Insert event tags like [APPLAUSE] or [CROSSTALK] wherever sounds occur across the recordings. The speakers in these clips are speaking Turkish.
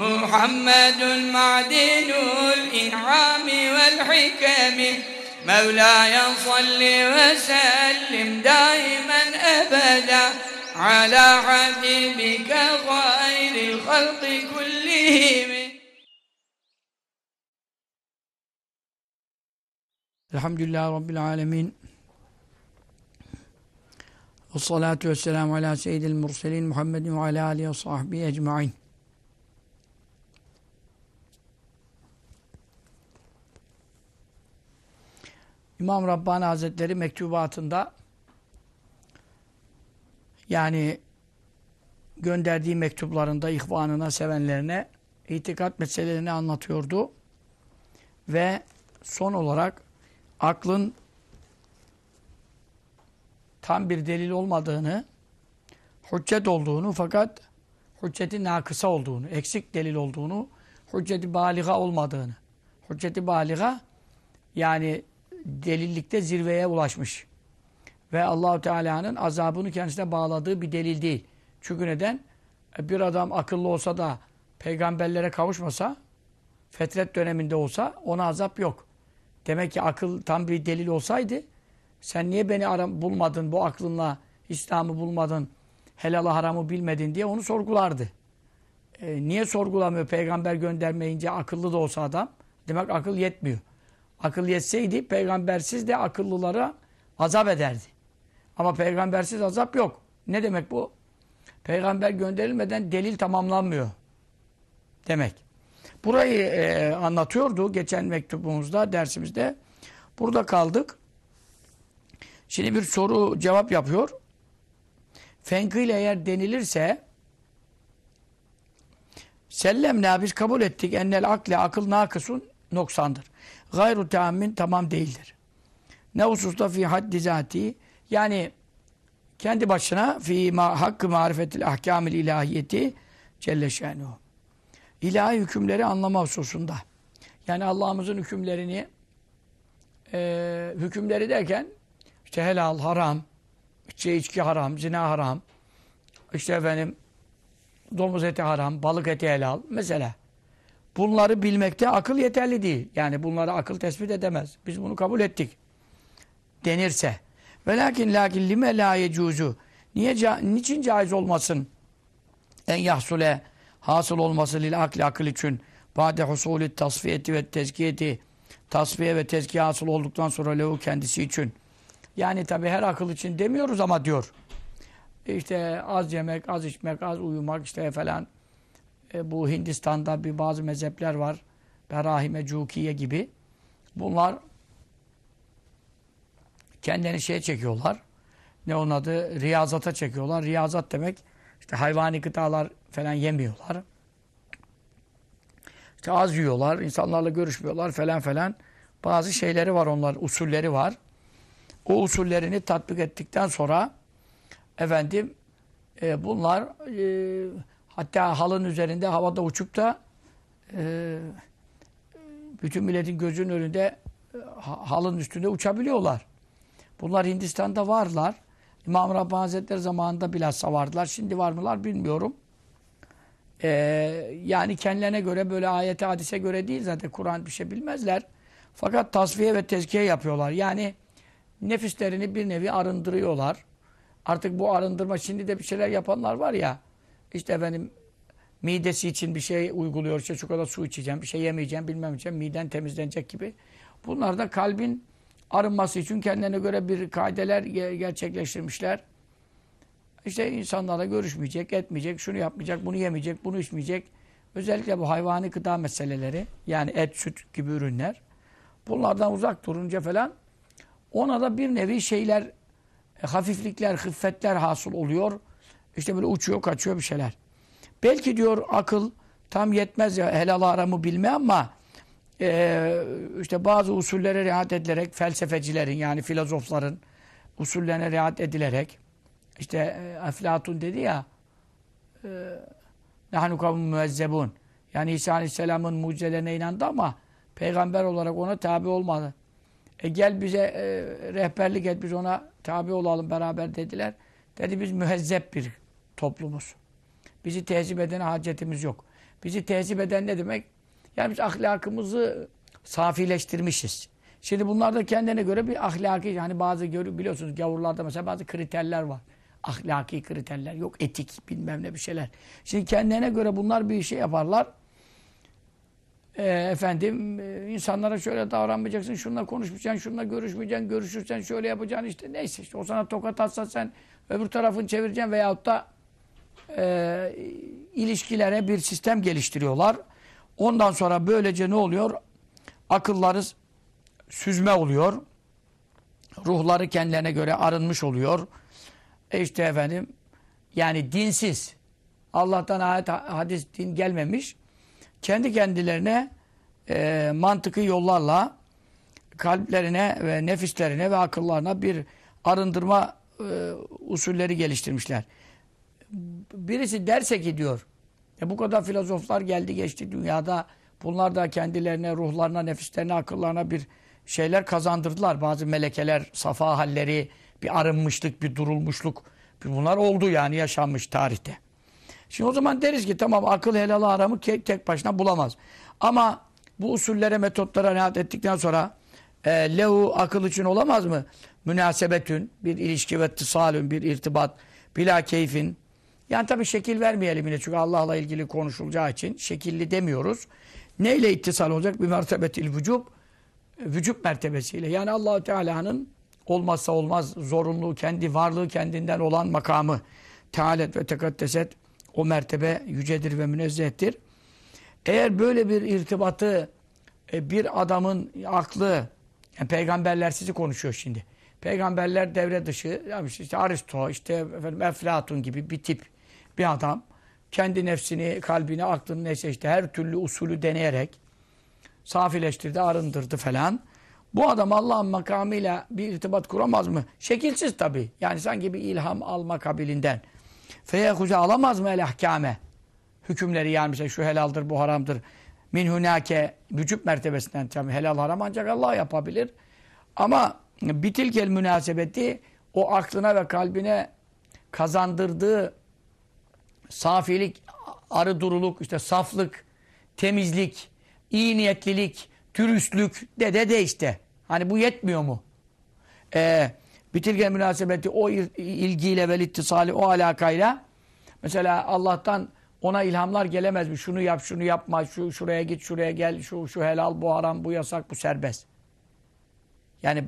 محمد معدن الإنعام والحكم. مولاي صل وسلم دائما أبدا على حبيبك خير الخلق كلهم. الحمد لله رب العالمين. والصلاة والسلام على سيد المرسلين محمد وعلى آله وصحبه أجمعين. İmam Rabbani Hazretleri mektubatında yani gönderdiği mektuplarında ihvanına, sevenlerine itikat meselelerini anlatıyordu. Ve son olarak aklın tam bir delil olmadığını, hüccet olduğunu fakat hücceti nakısa olduğunu, eksik delil olduğunu, hücceti baliga olmadığını. Hücceti baliga yani delillikte zirveye ulaşmış. Ve Allahu Teala'nın azabını kendisine bağladığı bir delil değil. Çünkü neden? E, bir adam akıllı olsa da peygamberlere kavuşmasa, fetret döneminde olsa ona azap yok. Demek ki akıl tam bir delil olsaydı sen niye beni aram bulmadın bu aklınla İslam'ı bulmadın helalı haramı bilmedin diye onu sorgulardı. E, niye sorgulamıyor peygamber göndermeyince akıllı da olsa adam? Demek akıl yetmiyor. Akıl yetseydi peygambersiz de akıllılara azap ederdi. Ama peygambersiz azap yok. Ne demek bu? Peygamber gönderilmeden delil tamamlanmıyor. Demek. Burayı e, anlatıyordu geçen mektubumuzda, dersimizde. Burada kaldık. Şimdi bir soru cevap yapıyor. Fenkıyla eğer denilirse sellemna biz kabul ettik ennel akle akıl nakısun noksandır. Gayru teammin tamam değildir. Ne hususta fi haddi zati yani kendi başına fi ma, hakkı marifetil ahkamil ilahiyeti celle şenuhu. İlahi hükümleri anlama hususunda. Yani Allah'ımızın hükümlerini e, hükümleri derken işte helal, haram, işte içki haram, zina haram, işte efendim domuz eti haram, balık eti helal mesela. Bunları bilmekte akıl yeterli değil. Yani bunları akıl tespit edemez. Biz bunu kabul ettik. Denirse. Ve lakin lakin lime la yecuzu. Niye niçin caiz olmasın? En yahsule hasıl olması lil akli akıl için bade husulü tasfiyeti ve tezkiyeti tasfiye ve tezkiye hasıl olduktan sonra lehu kendisi için. Yani tabi her akıl için demiyoruz ama diyor. İşte az yemek, az içmek, az uyumak işte falan. E, bu Hindistan'da bir bazı mezhepler var. Berahime, Cukiye gibi. Bunlar kendini şeye çekiyorlar. Ne onun adı? Riyazata çekiyorlar. Riyazat demek işte hayvani gıdalar falan yemiyorlar. İşte az yiyorlar, insanlarla görüşmüyorlar falan falan. Bazı şeyleri var onlar, usulleri var. O usullerini tatbik ettikten sonra efendim e, bunlar e, hatta halın üzerinde havada uçup da e, bütün milletin gözünün önünde e, halın üstünde uçabiliyorlar. Bunlar Hindistan'da varlar. İmam Rabbani Hazretleri zamanında bilhassa vardılar. Şimdi var mılar bilmiyorum. Ee, yani kendilerine göre böyle ayete hadise göre değil zaten Kur'an bir şey bilmezler. Fakat tasfiye ve tezkiye yapıyorlar. Yani nefislerini bir nevi arındırıyorlar. Artık bu arındırma şimdi de bir şeyler yapanlar var ya. İşte efendim midesi için bir şey uyguluyor. İşte kadar su içeceğim, bir şey yemeyeceğim, bilmem içeceğim. Miden temizlenecek gibi. Bunlar da kalbin arınması için kendine göre bir kaideler gerçekleştirmişler. İşte insanlarla görüşmeyecek, etmeyecek, şunu yapmayacak, bunu yemeyecek, bunu içmeyecek. Özellikle bu hayvani gıda meseleleri, yani et, süt gibi ürünler. Bunlardan uzak durunca falan ona da bir nevi şeyler, e, hafiflikler, hıffetler hasıl oluyor. İşte böyle uçuyor, kaçıyor bir şeyler. Belki diyor akıl tam yetmez ya helal aramı bilme ama e, işte bazı usullere riayet edilerek felsefecilerin yani filozofların usullerine riayet edilerek işte e, Eflatun dedi ya e, nahnu kavmun müezzebun yani İsa Aleyhisselam'ın mucizelerine inandı ama peygamber olarak ona tabi olmadı. E gel bize e, rehberlik et biz ona tabi olalım beraber dediler. Dedi biz mühezzep bir toplumuz. Bizi tehzip edene hacetimiz yok. Bizi tehzip eden ne demek? Yani biz ahlakımızı safileştirmişiz. Şimdi bunlar da kendine göre bir ahlaki, hani bazı görü biliyorsunuz gavurlarda mesela bazı kriterler var. Ahlaki kriterler, yok etik bilmem ne bir şeyler. Şimdi kendine göre bunlar bir şey yaparlar. E, efendim insanlara şöyle davranmayacaksın, şununla konuşmayacaksın, şununla görüşmeyeceksin, görüşürsen şöyle yapacaksın işte neyse işte o sana tokat atsa sen öbür tarafını çevireceksin veyahut da e, ilişkilere bir sistem geliştiriyorlar. Ondan sonra böylece ne oluyor? Akılları süzme oluyor. Ruhları kendilerine göre arınmış oluyor. E işte efendim yani dinsiz. Allah'tan ayet, hadis, din gelmemiş. Kendi kendilerine e, mantıklı yollarla kalplerine ve nefislerine ve akıllarına bir arındırma e, usulleri geliştirmişler. Birisi derse ki diyor e bu kadar filozoflar geldi geçti dünyada. Bunlar da kendilerine, ruhlarına, nefislerine, akıllarına bir şeyler kazandırdılar. Bazı melekeler, safa halleri, bir arınmışlık, bir durulmuşluk. Bunlar oldu yani yaşanmış tarihte. Şimdi o zaman deriz ki tamam akıl helalı aramı tek başına bulamaz. Ama bu usullere, metotlara riayet ettikten sonra e, lehu akıl için olamaz mı? Münasebetün, bir ilişki ve tısalün, bir irtibat, bila keyfin, yani tabii şekil vermeyelim yine çünkü Allah'la ilgili konuşulacağı için şekilli demiyoruz. Neyle ittisal olacak? Bir mertebetil vücub. Vücub mertebesiyle. Yani Allahu Teala'nın olmazsa olmaz zorunluluğu, kendi varlığı kendinden olan makamı. Tealet ve tekaddeset o mertebe yücedir ve münezzehtir. Eğer böyle bir irtibatı e, bir adamın aklı, yani peygamberler sizi konuşuyor şimdi. Peygamberler devre dışı, yani işte Aristo, işte efendim Eflatun gibi bir tip bir adam kendi nefsini, kalbini, aklını neyse işte her türlü usulü deneyerek safileştirdi, arındırdı falan. Bu adam Allah'ın makamıyla bir irtibat kuramaz mı? Şekilsiz tabi. Yani sanki bir ilham alma kabilinden. Feyekuze alamaz mı el ahkame? Hükümleri yani mesela şu helaldir, bu haramdır. Min hunake vücub mertebesinden tabi helal haram ancak Allah yapabilir. Ama bitilkel münasebeti o aklına ve kalbine kazandırdığı safilik, arı duruluk, işte saflık, temizlik, iyi niyetlilik, dürüstlük de de de işte. Hani bu yetmiyor mu? Ee, bitilge münasebeti o ilgiyle ve ittisali o alakayla mesela Allah'tan ona ilhamlar gelemez mi? Şunu yap, şunu yapma, şu şuraya git, şuraya gel, şu şu helal, bu haram, bu yasak, bu serbest. Yani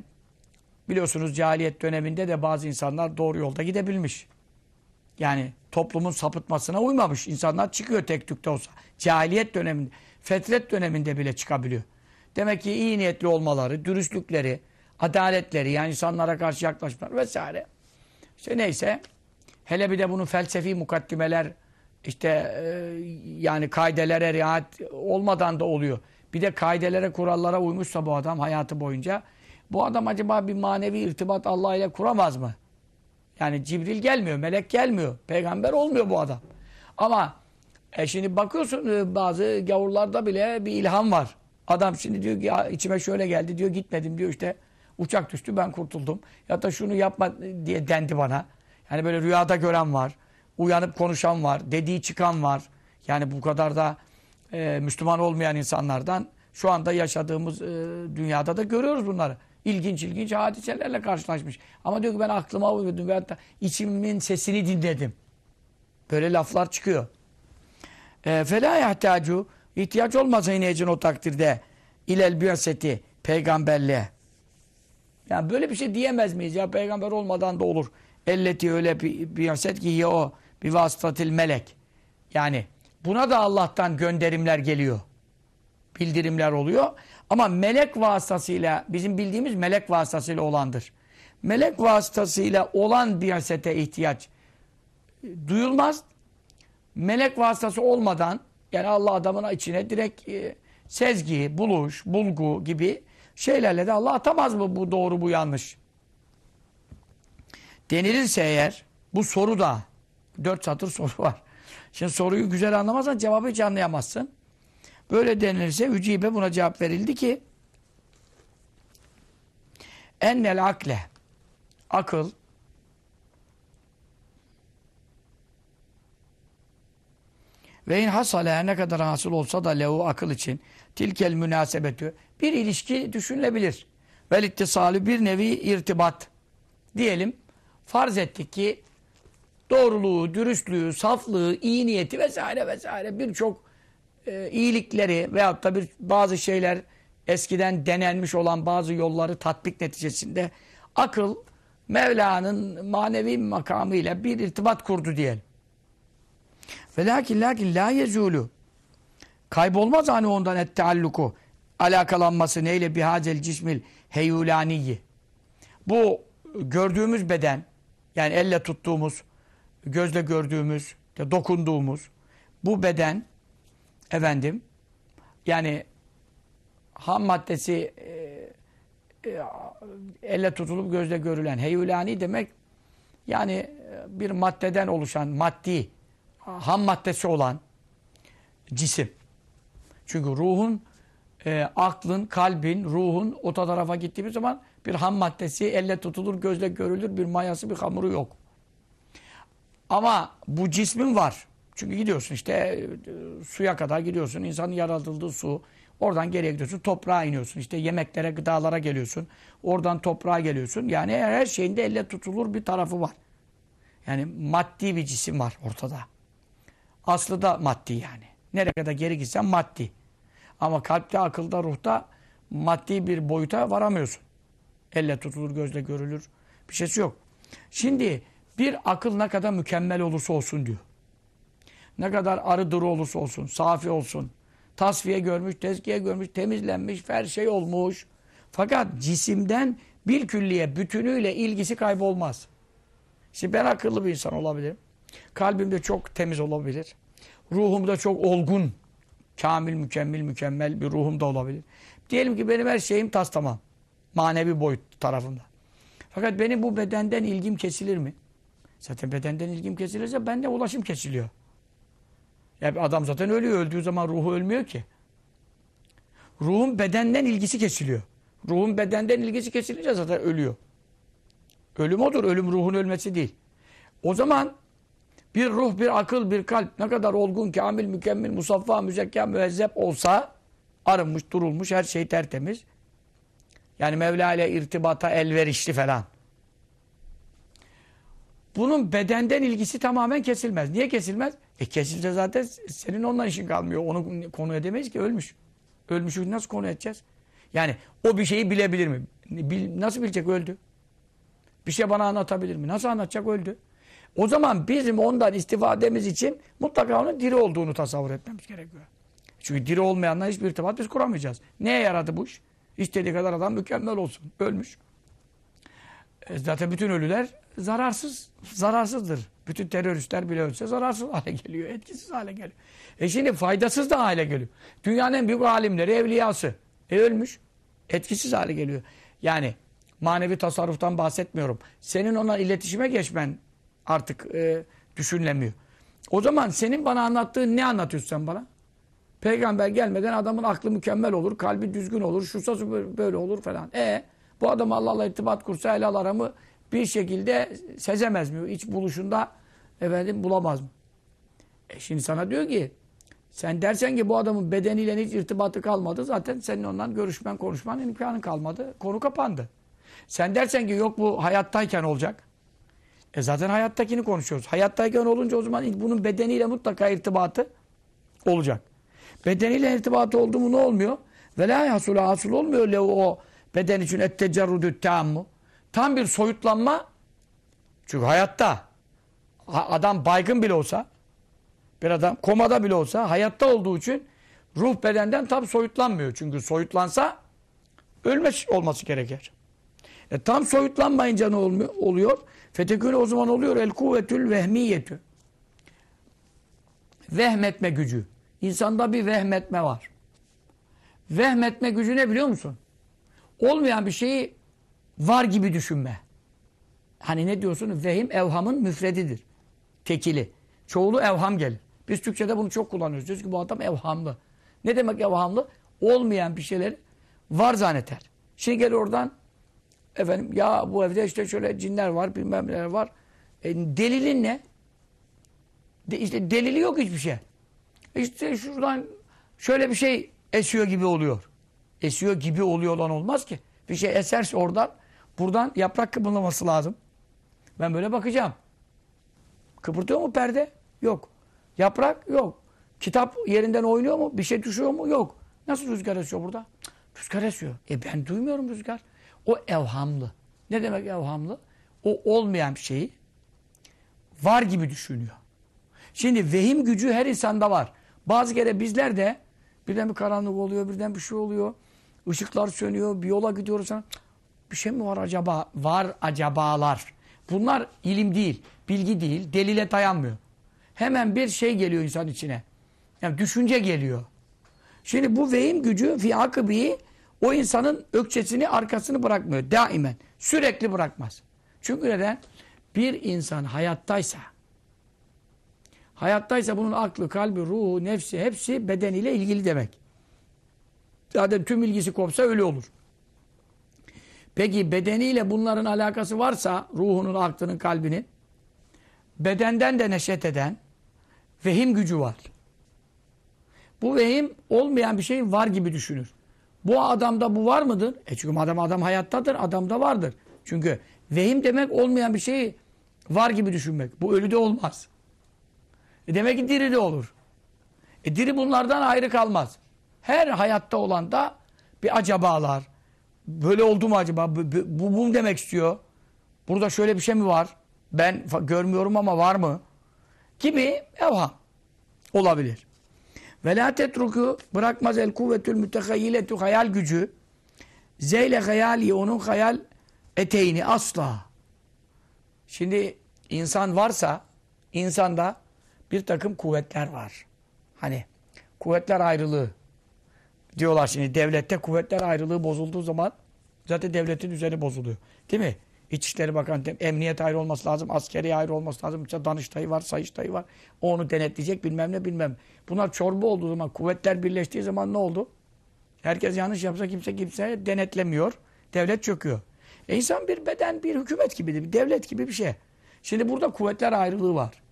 biliyorsunuz cahiliyet döneminde de bazı insanlar doğru yolda gidebilmiş. Yani toplumun sapıtmasına uymamış. İnsanlar çıkıyor tek tükte olsa. Cahiliyet döneminde, fetret döneminde bile çıkabiliyor. Demek ki iyi niyetli olmaları, dürüstlükleri, adaletleri yani insanlara karşı yaklaşmaları vesaire. İşte neyse. Hele bir de bunun felsefi mukaddimeler işte e, yani kaidelere riayet olmadan da oluyor. Bir de kaidelere, kurallara uymuşsa bu adam hayatı boyunca bu adam acaba bir manevi irtibat Allah ile kuramaz mı? Yani Cibril gelmiyor, melek gelmiyor. Peygamber olmuyor bu adam. Ama e şimdi bakıyorsun e, bazı gavurlarda bile bir ilham var. Adam şimdi diyor ki ya içime şöyle geldi diyor gitmedim diyor işte uçak düştü ben kurtuldum. Ya da şunu yapma diye dendi bana. Yani böyle rüyada gören var. Uyanıp konuşan var. Dediği çıkan var. Yani bu kadar da e, Müslüman olmayan insanlardan şu anda yaşadığımız e, dünyada da görüyoruz bunları ilginç ilginç hadiselerle karşılaşmış. Ama diyor ki ben aklıma uydum ve hatta içimin sesini dinledim. Böyle laflar çıkıyor. E, Fela yahtacu ihtiyaç olmasa yine o takdirde ilel biyaseti peygamberliğe. Yani böyle bir şey diyemez miyiz ya peygamber olmadan da olur. Elleti öyle biyaset ki ya o bir vasıtatil melek. Yani buna da Allah'tan gönderimler geliyor. Bildirimler oluyor. Ama melek vasıtasıyla, bizim bildiğimiz melek vasıtasıyla olandır. Melek vasıtasıyla olan bir sete ihtiyaç duyulmaz. Melek vasıtası olmadan, yani Allah adamın içine direkt e, sezgi, buluş, bulgu gibi şeylerle de Allah atamaz mı bu doğru bu yanlış? Denilirse eğer bu soru da dört satır soru var. Şimdi soruyu güzel anlamazsan cevabı hiç anlayamazsın. Böyle denilirse ücibe buna cevap verildi ki ennel akle akıl ve in hasale ne kadar hasıl olsa da lehu akıl için tilkel münasebetü bir ilişki düşünülebilir. Vel ittisalü bir nevi irtibat diyelim. Farz ettik ki doğruluğu, dürüstlüğü, saflığı, iyi niyeti vesaire vesaire birçok e, iyilikleri veyahut da bir bazı şeyler eskiden denenmiş olan bazı yolları tatbik neticesinde akıl Mevla'nın manevi makamıyla bir irtibat kurdu diyelim. Ve lakin lakin la yezulu kaybolmaz hani ondan et tealluku alakalanması neyle bihacel cismil heyulaniyi bu gördüğümüz beden yani elle tuttuğumuz gözle gördüğümüz dokunduğumuz bu beden efendim yani ham maddesi e, e, elle tutulup gözle görülen heyulani demek yani e, bir maddeden oluşan maddi ham maddesi olan cisim. Çünkü ruhun e, aklın, kalbin, ruhun o tarafa gittiğimiz zaman bir ham maddesi elle tutulur, gözle görülür bir mayası, bir hamuru yok. Ama bu cismin var. Çünkü gidiyorsun işte e, suya kadar gidiyorsun. İnsanın yaratıldığı su. Oradan geriye gidiyorsun. Toprağa iniyorsun. İşte yemeklere, gıdalara geliyorsun. Oradan toprağa geliyorsun. Yani her şeyinde elle tutulur bir tarafı var. Yani maddi bir cisim var ortada. Aslı da maddi yani. Nereye kadar geri gitsen maddi. Ama kalpte, akılda, ruhta maddi bir boyuta varamıyorsun. Elle tutulur, gözle görülür. Bir şeysi yok. Şimdi bir akıl ne kadar mükemmel olursa olsun diyor. Ne kadar arı duru olursa olsun, safi olsun. Tasfiye görmüş, tezkiye görmüş, temizlenmiş, her şey olmuş. Fakat cisimden bir külliye bütünüyle ilgisi kaybolmaz. Şimdi ben akıllı bir insan olabilirim. Kalbimde çok temiz olabilir. Ruhumda çok olgun, kamil, mükemmel, mükemmel bir ruhum da olabilir. Diyelim ki benim her şeyim tas tamam. Manevi boyut tarafında. Fakat benim bu bedenden ilgim kesilir mi? Zaten bedenden ilgim kesilirse bende ulaşım kesiliyor. Ya adam zaten ölüyor. Öldüğü zaman ruhu ölmüyor ki. Ruhun bedenden ilgisi kesiliyor. Ruhun bedenden ilgisi kesilince zaten ölüyor. Ölüm odur. Ölüm ruhun ölmesi değil. O zaman bir ruh, bir akıl, bir kalp ne kadar olgun, kamil, mükemmel, musaffa, müzekka, müezzep olsa arınmış, durulmuş, her şey tertemiz. Yani Mevla ile irtibata elverişli falan. Bunun bedenden ilgisi tamamen kesilmez. Niye kesilmez? E kesilse zaten senin onunla işin kalmıyor. Onu konu edemeyiz ki ölmüş. Ölmüşü nasıl konu edeceğiz? Yani o bir şeyi bilebilir mi? Bil, nasıl bilecek? Öldü. Bir şey bana anlatabilir mi? Nasıl anlatacak? Öldü. O zaman bizim ondan istifademiz için mutlaka onun diri olduğunu tasavvur etmemiz gerekiyor. Çünkü diri olmayanla hiçbir irtibat biz kuramayacağız. Neye yaradı bu iş? İstediği kadar adam mükemmel olsun. Ölmüş. E zaten bütün ölüler zararsız, zararsızdır. Bütün teröristler bile ölse zararsız [LAUGHS] hale geliyor, etkisiz hale geliyor. E şimdi faydasız da hale geliyor. Dünyanın en büyük alimleri, evliyası. E ölmüş, etkisiz hale geliyor. Yani manevi tasarruftan bahsetmiyorum. Senin ona iletişime geçmen artık e, düşünülemiyor. O zaman senin bana anlattığın ne anlatıyorsun sen bana? Peygamber gelmeden adamın aklı mükemmel olur, kalbi düzgün olur, şusası böyle olur falan. E bu adam Allah'la irtibat kursa helal aramı bir şekilde sezemez mi? Hiç buluşunda efendim bulamaz mı? E şimdi sana diyor ki sen dersen ki bu adamın bedeniyle hiç irtibatı kalmadı. Zaten senin ondan görüşmen, konuşman imkanın kalmadı. Konu kapandı. Sen dersen ki yok bu hayattayken olacak. E zaten hayattakini konuşuyoruz. Hayattayken olunca o zaman bunun bedeniyle mutlaka irtibatı olacak. Bedeniyle irtibatı oldu mu ne olmuyor? Ve la hasule hasıl olmuyor le o beden için ettecerrudü tammu. Tam bir soyutlanma. Çünkü hayatta adam baygın bile olsa bir adam komada bile olsa hayatta olduğu için ruh bedenden tam soyutlanmıyor. Çünkü soyutlansa ölmüş olması gerekir. E tam soyutlanmayınca ne olmuyor, oluyor? Fetekûne o zaman oluyor el kuvvetül vehmiyetü. Vehmetme gücü. İnsanda bir vehmetme var. Vehmetme gücü ne biliyor musun? Olmayan bir şeyi var gibi düşünme. Hani ne diyorsun? Vehim evhamın müfredidir. Tekili. Çoğulu evham gelir. Biz Türkçe'de bunu çok kullanıyoruz. Diyoruz ki bu adam evhamlı. Ne demek evhamlı? Olmayan bir şeyleri var zanneter. Şimdi gel oradan efendim ya bu evde işte şöyle cinler var bilmem neler var. E, delilin ne? De, işte delili yok hiçbir şey. İşte şuradan şöyle bir şey esiyor gibi oluyor. Esiyor gibi oluyor olan olmaz ki. Bir şey eserse oradan buradan yaprak kıpırdaması lazım. Ben böyle bakacağım. Kıpırtıyor mu perde? Yok. Yaprak? Yok. Kitap yerinden oynuyor mu? Bir şey düşüyor mu? Yok. Nasıl rüzgar esiyor burada? Rüzgar esiyor. E ben duymuyorum rüzgar. O evhamlı. Ne demek evhamlı? O olmayan şeyi var gibi düşünüyor. Şimdi vehim gücü her insanda var. Bazı kere bizler de birden bir karanlık oluyor, birden bir şey oluyor. Işıklar sönüyor, bir yola gidiyoruz. Bir şey mi var acaba? Var acabalar. Bunlar ilim değil, bilgi değil, delile dayanmıyor. Hemen bir şey geliyor insan içine. Yani düşünce geliyor. Şimdi bu vehim gücü fi akıbi o insanın ökçesini arkasını bırakmıyor. Daimen. Sürekli bırakmaz. Çünkü neden? Bir insan hayattaysa hayattaysa bunun aklı, kalbi, ruhu, nefsi hepsi bedeniyle ilgili demek. Zaten tüm ilgisi kopsa öyle olur. Peki bedeniyle bunların alakası varsa ruhunun, aklının, kalbinin bedenden de neşet eden vehim gücü var. Bu vehim olmayan bir şey var gibi düşünür. Bu adamda bu var mıdır? E çünkü adam adam hayattadır, adamda vardır. Çünkü vehim demek olmayan bir şeyi var gibi düşünmek. Bu ölü de olmaz. E demek ki diri de olur. E diri bunlardan ayrı kalmaz. Her hayatta olan da bir acabalar. Böyle oldu mu acaba? Bu, bu, bu demek istiyor? Burada şöyle bir şey mi var? Ben görmüyorum ama var mı? Gibi evham olabilir. Ve tetruku bırakmaz el kuvvetül mütekayyiletü hayal gücü zeyle hayali onun hayal eteğini asla. Şimdi insan varsa insanda bir takım kuvvetler var. Hani kuvvetler ayrılığı diyorlar şimdi devlette kuvvetler ayrılığı bozulduğu zaman zaten devletin üzeri bozuluyor. Değil mi? İçişleri Bakanı, emniyet ayrı olması lazım, askeri ayrı olması lazım. Mesela Danıştayı var, Sayıştayı var. O onu denetleyecek bilmem ne bilmem. Bunlar çorba olduğu zaman, kuvvetler birleştiği zaman ne oldu? Herkes yanlış yapsa kimse kimse denetlemiyor. Devlet çöküyor. E insan bir beden, bir hükümet gibi, bir devlet gibi bir şey. Şimdi burada kuvvetler ayrılığı var.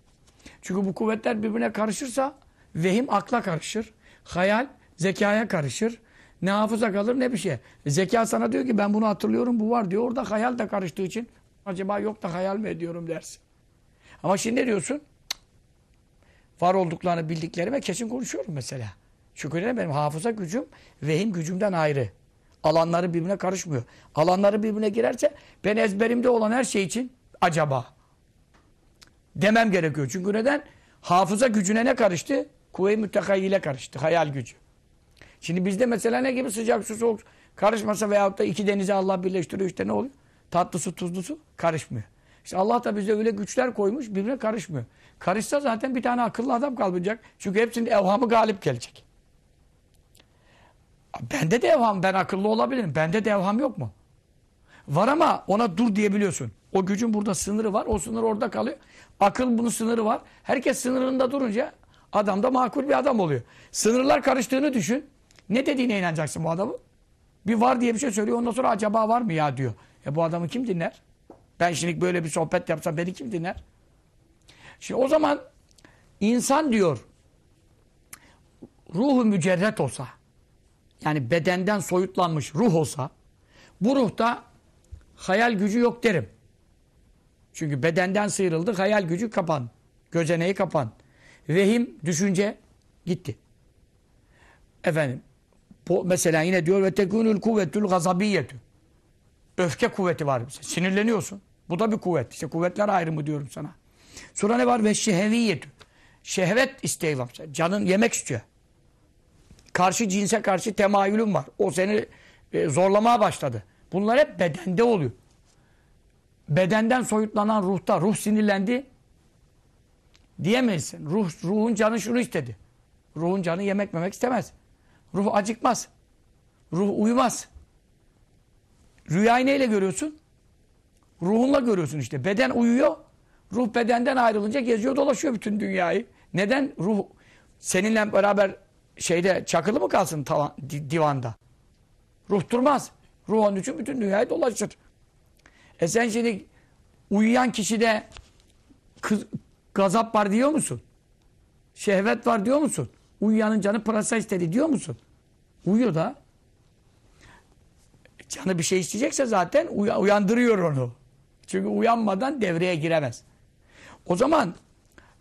Çünkü bu kuvvetler birbirine karışırsa vehim akla karışır. Hayal zekaya karışır. Ne hafıza kalır ne bir şey. Zeka sana diyor ki ben bunu hatırlıyorum bu var diyor. Orada hayal de karıştığı için acaba yok da hayal mi ediyorum dersin. Ama şimdi ne diyorsun? Var olduklarını bildiklerime kesin konuşuyorum mesela. Çünkü ne benim hafıza gücüm vehim gücümden ayrı. Alanları birbirine karışmıyor. Alanları birbirine girerse ben ezberimde olan her şey için acaba demem gerekiyor. Çünkü neden? Hafıza gücüne ne karıştı? Kuvve-i mütekayyile karıştı. Hayal gücü. Şimdi bizde mesela ne gibi sıcak su soğuk karışmasa veyahut da iki denizi Allah birleştiriyor işte ne oluyor? Tatlı su tuzlu su karışmıyor. İşte Allah da bize öyle güçler koymuş birbirine karışmıyor. Karışsa zaten bir tane akıllı adam kalmayacak. Çünkü hepsinin evhamı galip gelecek. Bende de evham, ben akıllı olabilirim. Bende de evham yok mu? Var ama ona dur diyebiliyorsun. O gücün burada sınırı var. O sınır orada kalıyor. Akıl bunun sınırı var. Herkes sınırında durunca adam da makul bir adam oluyor. Sınırlar karıştığını düşün. Ne dediğine inanacaksın bu adamı? Bir var diye bir şey söylüyor. Ondan sonra acaba var mı ya diyor. E bu adamı kim dinler? Ben şimdi böyle bir sohbet yapsam beni kim dinler? Şimdi o zaman insan diyor ruhu mücerret olsa yani bedenden soyutlanmış ruh olsa bu ruhta hayal gücü yok derim. Çünkü bedenden sıyrıldı, hayal gücü kapan. Gözeneği kapan. Vehim, düşünce gitti. Efendim, bu mesela yine diyor ve tekunul kuvvetül gazabiyyetü. Öfke kuvveti var bize. Sinirleniyorsun. Bu da bir kuvvet. İşte kuvvetler ayrımı diyorum sana. Sonra ne var? Ve şeheviyetü. Şehvet isteği var. Canın yemek istiyor. Karşı cinse karşı temayülün var. O seni e, zorlamaya başladı. Bunlar hep bedende oluyor. Bedenden soyutlanan ruhta, ruh sinirlendi diyemezsin. Ruh, ruhun canı şunu istedi. Ruhun canı yemek memek istemez. Ruh acıkmaz. Ruh uyumaz. Rüyayı neyle görüyorsun? Ruhunla görüyorsun işte. Beden uyuyor. Ruh bedenden ayrılınca geziyor dolaşıyor bütün dünyayı. Neden? Ruh seninle beraber şeyde çakılı mı kalsın tavan, divanda? Ruh durmaz. Ruh onun için bütün dünyayı dolaşır. E sen şimdi uyuyan kişide kız, gazap var diyor musun? Şehvet var diyor musun? Uyuyanın canı pırasa istedi diyor musun? Uyuyor da. Canı bir şey isteyecekse zaten uyandırıyor onu. Çünkü uyanmadan devreye giremez. O zaman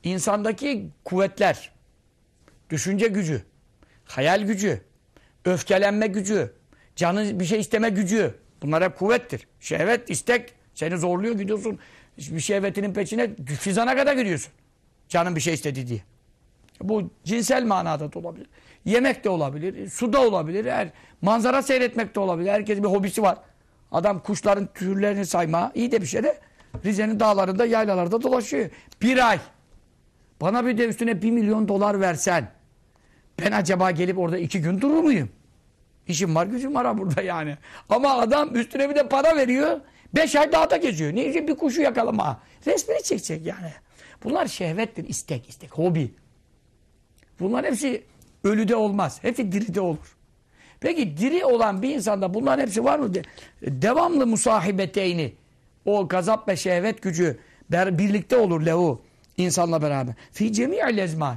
insandaki kuvvetler, düşünce gücü, hayal gücü, öfkelenme gücü, canı bir şey isteme gücü bunlar hep kuvvettir. Şehvet, istek seni zorluyor gidiyorsun bir şehvetinin peşine fizana kadar gidiyorsun. Canın bir şey istedi diye. Bu cinsel manada da olabilir. Yemek de olabilir, su da olabilir, her, manzara seyretmek de olabilir. Herkesin bir hobisi var. Adam kuşların türlerini sayma, iyi de bir şey de Rize'nin dağlarında, yaylalarda dolaşıyor. Bir ay. Bana bir de üstüne bir milyon dolar versen, ben acaba gelip orada iki gün durur muyum? İşim var, gücüm var burada yani. Ama adam üstüne bir de para veriyor. Beş ay dağda geziyor. Niye bir kuşu yakalama? Resmini çekecek yani. Bunlar şehvettir, istek, istek, hobi. Bunlar hepsi ölüde olmaz. Hepsi diride olur. Peki diri olan bir insanda bunların hepsi var mı? Devamlı musahibeteyni. O gazap ve şehvet gücü birlikte olur lehu insanla beraber. Fi cemi'il ezman.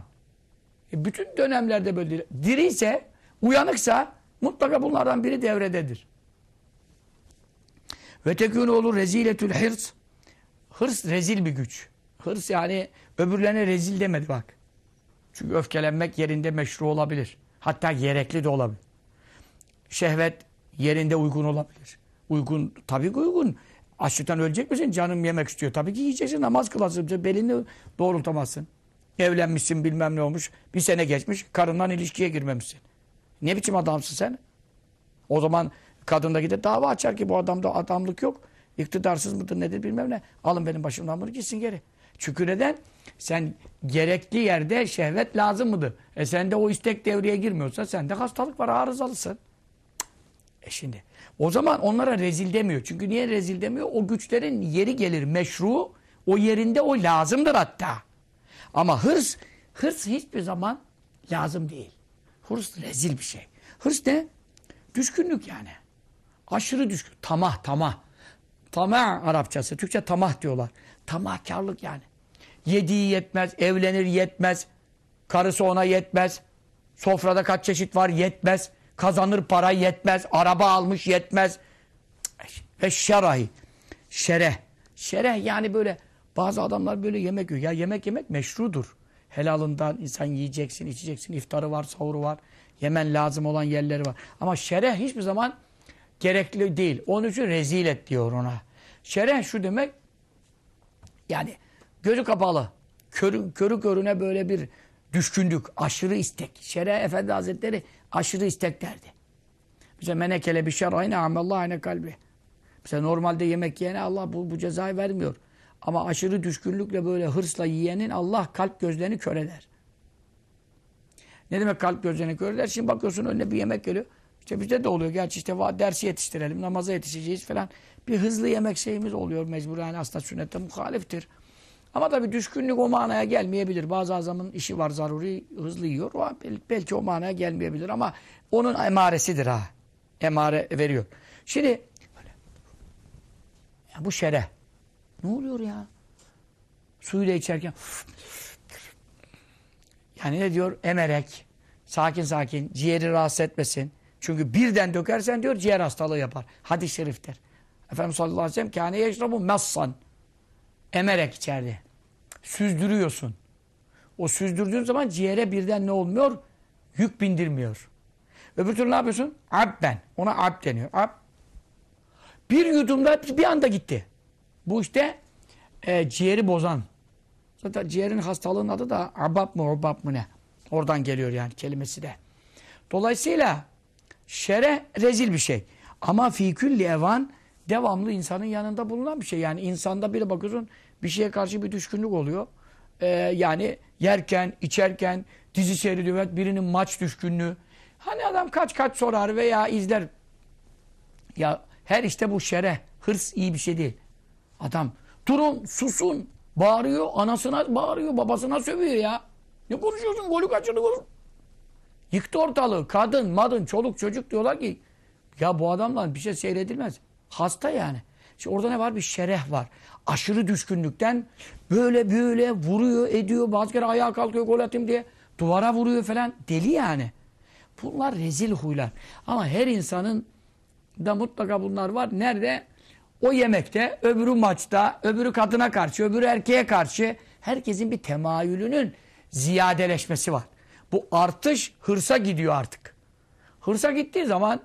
E bütün dönemlerde böyle diri ise, uyanıksa mutlaka bunlardan biri devrededir. Ve tekûnü olur reziletül hırs. Hırs rezil bir güç. Hırs yani öbürlerine rezil demedi bak. Çünkü öfkelenmek yerinde meşru olabilir. Hatta gerekli de olabilir. Şehvet yerinde uygun olabilir. Uygun, tabii uygun. Açlıktan ölecek misin? Canım yemek istiyor. Tabii ki yiyeceksin, namaz kılasın. Belini doğrultamazsın. Evlenmişsin bilmem ne olmuş. Bir sene geçmiş, karından ilişkiye girmemişsin. Ne biçim adamsın sen? O zaman kadındaki de dava açar ki bu adamda adamlık yok. İktidarsız mıdır nedir bilmem ne. Alın benim başımdan bunu gitsin geri. Çünkü neden? Sen gerekli yerde şehvet lazım mıdır? E sende o istek devreye girmiyorsa sende hastalık var, arızalısın. E şimdi o zaman onlara rezil demiyor. Çünkü niye rezil demiyor? O güçlerin yeri gelir meşru. O yerinde o lazımdır hatta. Ama hırs, hırs hiçbir zaman lazım değil. Hırs rezil bir şey. Hırs ne? Düşkünlük yani. Aşırı düşkün. Tamah, tamah. Tamah Arapçası. Türkçe tamah diyorlar. Tamahkarlık yani. Yediği yetmez, evlenir yetmez. Karısı ona yetmez. Sofrada kaç çeşit var yetmez. Kazanır para yetmez. Araba almış yetmez. Ve şerahi. Şereh. Şereh yani böyle bazı adamlar böyle yemek yiyor. Ya yemek yemek meşrudur. Helalından insan yiyeceksin, içeceksin. iftarı var, sahuru var. Yemen lazım olan yerleri var. Ama şereh hiçbir zaman gerekli değil. Onun için rezil et diyor ona. Şereh şu demek yani gözü kapalı. Körü, körü körüne böyle bir düşkünlük, aşırı istek. Şereh Efendi Hazretleri aşırı istek derdi. Bize menekele bir şerayne amallah ayne kalbi. Bize normalde yemek yiyene Allah bu, bu cezayı vermiyor. Ama aşırı düşkünlükle böyle hırsla yiyenin Allah kalp gözlerini kör eder. Ne demek kalp gözlerini kör eder? Şimdi bakıyorsun önüne bir yemek geliyor. İşte bizde de oluyor. Gerçi işte dersi yetiştirelim, namaza yetişeceğiz falan. Bir hızlı yemek şeyimiz oluyor mecbur. Yani aslında sünnette muhaliftir. Ama tabii düşkünlük o manaya gelmeyebilir. Bazı azamın işi var zaruri, hızlı yiyor. O, belki o manaya gelmeyebilir ama onun emaresidir ha. Emare veriyor. Şimdi ya bu şereh. Ne oluyor ya? Suyla içerken yani ne diyor? Emerek. Sakin sakin. Ciğeri rahatsız etmesin. Çünkü birden dökersen diyor ciğer hastalığı yapar. Hadis-i şeriftir. Efendimiz sallallahu aleyhi ve sellem kâne yeşrabu messan. Emerek içeride. Süzdürüyorsun. O süzdürdüğün zaman ciğere birden ne olmuyor? Yük bindirmiyor. Öbür türlü ne yapıyorsun? Abben. Ona ab deniyor. Ab. Bir yudumda bir anda gitti. Bu işte e, ciğeri bozan. Zaten ciğerin hastalığının adı da abab mı, obab mı ne? Oradan geliyor yani kelimesi de. Dolayısıyla şere rezil bir şey. Ama fi külli evan devamlı insanın yanında bulunan bir şey. Yani insanda bile bakıyorsun bir şeye karşı bir düşkünlük oluyor. Ee, yani yerken, içerken, dizi seyrediyor, birinin maç düşkünlüğü. Hani adam kaç kaç sorar veya izler. Ya her işte bu şereh, hırs iyi bir şey değil. Adam durun, susun, bağırıyor, anasına bağırıyor, babasına sövüyor ya. Ne konuşuyorsun? Golü kaçırdı. Yıktı ortalığı. Kadın, madın, çoluk, çocuk diyorlar ki ya bu adamla bir şey seyredilmez. Hasta yani. İşte orada ne var? Bir şereh var. Aşırı düşkünlükten böyle böyle vuruyor, ediyor. Bazı kere ayağa kalkıyor gol atayım diye. Duvara vuruyor falan. Deli yani. Bunlar rezil huylar. Ama her insanın da mutlaka bunlar var. Nerede? O yemekte, öbürü maçta, öbürü kadına karşı, öbürü erkeğe karşı herkesin bir temayülünün ziyadeleşmesi var. Bu artış hırsa gidiyor artık. Hırsa gittiği zaman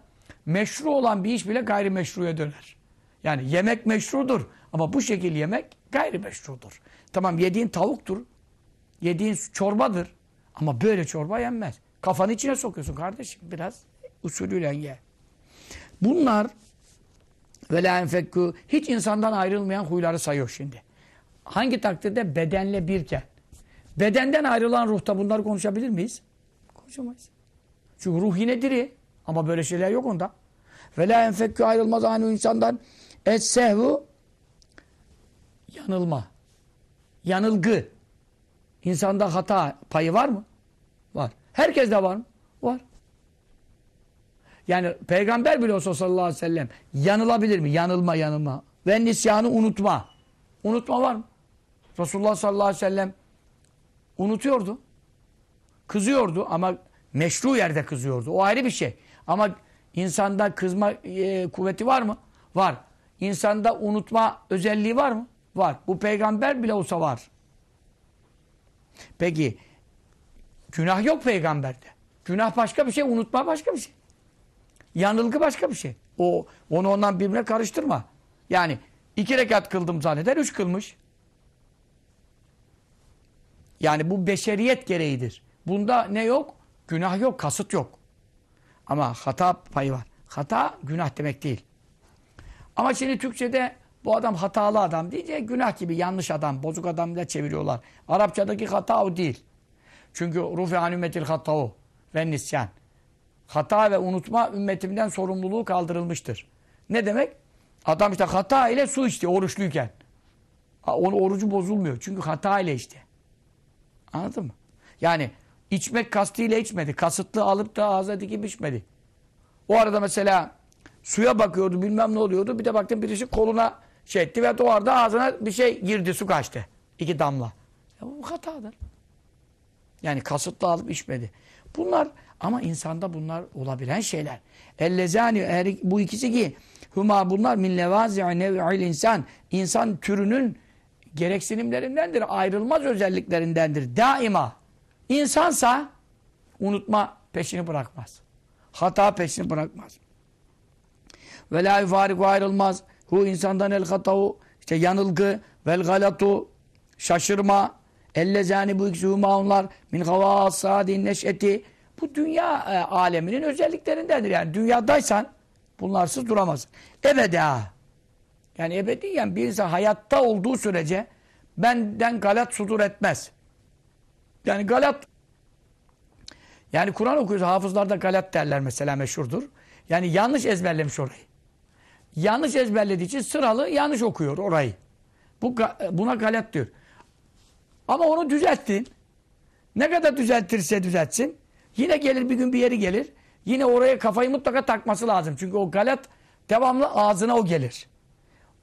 meşru olan bir iş bile gayrimeşruya döner. Yani yemek meşrudur ama bu şekil yemek gayrimeşrudur. Tamam yediğin tavuktur, yediğin çorbadır ama böyle çorba yenmez. Kafanı içine sokuyorsun kardeşim biraz usulüyle ye. Bunlar ve hiç insandan ayrılmayan huyları sayıyor şimdi. Hangi takdirde? Bedenle birken. Bedenden ayrılan ruhta bunları konuşabilir miyiz? Konuşamayız. Çünkü ruh yine diri. Ama böyle şeyler yok onda. Ve la enfekku ayrılmaz aynı insandan. Es sehvu yanılma. Yanılgı. İnsanda hata payı var mı? Var. Herkeste var mı? Var. Yani peygamber bile olsa sallallahu aleyhi ve sellem yanılabilir mi? Yanılma yanılma. Ve nisyanı unutma. Unutma var mı? Resulullah sallallahu aleyhi ve sellem unutuyordu. Kızıyordu ama meşru yerde kızıyordu. O ayrı bir şey. Ama insanda kızma e, kuvveti var mı? Var. İnsanda unutma özelliği var mı? Var. Bu peygamber bile olsa var. Peki günah yok peygamberde. Günah başka bir şey, unutma başka bir şey. Yanılgı başka bir şey. O onu ondan birbirine karıştırma. Yani iki rekat kıldım zanneder, üç kılmış. Yani bu beşeriyet gereğidir. Bunda ne yok? Günah yok, kasıt yok. Ama hata payı var. Hata günah demek değil. Ama şimdi Türkçe'de bu adam hatalı adam deyince günah gibi yanlış adam, bozuk adam ile çeviriyorlar. Arapçadaki hata o değil. Çünkü rufi'an ümmetil hata'u ve nisyan. Hata ve unutma ümmetimden sorumluluğu kaldırılmıştır. Ne demek? Adam işte hata ile su içti oruçluyken. Onun orucu bozulmuyor. Çünkü hata ile içti. Anladın mı? Yani içmek kastıyla içmedi. Kasıtlı alıp da ağza dikip içmedi. O arada mesela suya bakıyordu bilmem ne oluyordu. Bir de baktım birisi koluna şey etti ve o ağzına bir şey girdi su kaçtı. İki damla. Ya bu hatadır. Yani kasıtlı alıp içmedi. Bunlar ama insanda bunlar olabilen şeyler. Ellezani bu ikisi ki huma bunlar min levazi'i nev'il insan. İnsan türünün gereksinimlerindendir. Ayrılmaz özelliklerindendir. Daima. İnsansa unutma peşini bırakmaz. Hata peşini bırakmaz. Ve la yufariku ayrılmaz. Hu insandan el hatavu işte yanılgı vel galatu şaşırma ellezani bu ikisi huma onlar min havassadin neşeti bu dünya e, aleminin özelliklerindendir. Yani dünyadaysan bunlarsız duramazsın. Ebeda. Yani ebediyen bir insan hayatta olduğu sürece benden galat sudur etmez. Yani galat yani Kur'an okuyoruz. Hafızlarda galat derler mesela meşhurdur. Yani yanlış ezberlemiş orayı. Yanlış ezberlediği için sıralı yanlış okuyor orayı. Bu buna galat diyor. Ama onu düzelttin. Ne kadar düzeltirse düzeltsin. Yine gelir bir gün bir yeri gelir. Yine oraya kafayı mutlaka takması lazım. Çünkü o galat devamlı ağzına o gelir.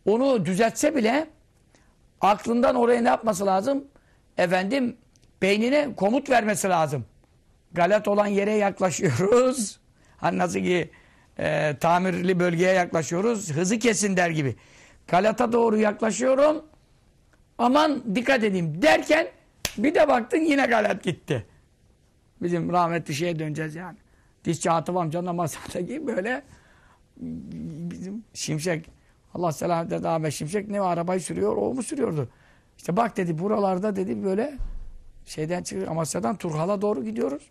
Onu düzeltse bile aklından oraya ne yapması lazım? Efendim beynine komut vermesi lazım. Galat olan yere yaklaşıyoruz. [LAUGHS] Hani nasıl ki e, tamirli bölgeye yaklaşıyoruz. Hızı kesin der gibi. Galata doğru yaklaşıyorum. Aman dikkat edeyim derken bir de baktın yine galat gitti. Bizim rahmetli şeye döneceğiz yani. Dişçi Atıf amcanın masadaki böyle bizim Şimşek Allah selamet eder Ahmet Şimşek ne arabayı sürüyor o mu sürüyordu. İşte bak dedi buralarda dedi böyle şeyden çıkıyor Amasya'dan Turhal'a doğru gidiyoruz.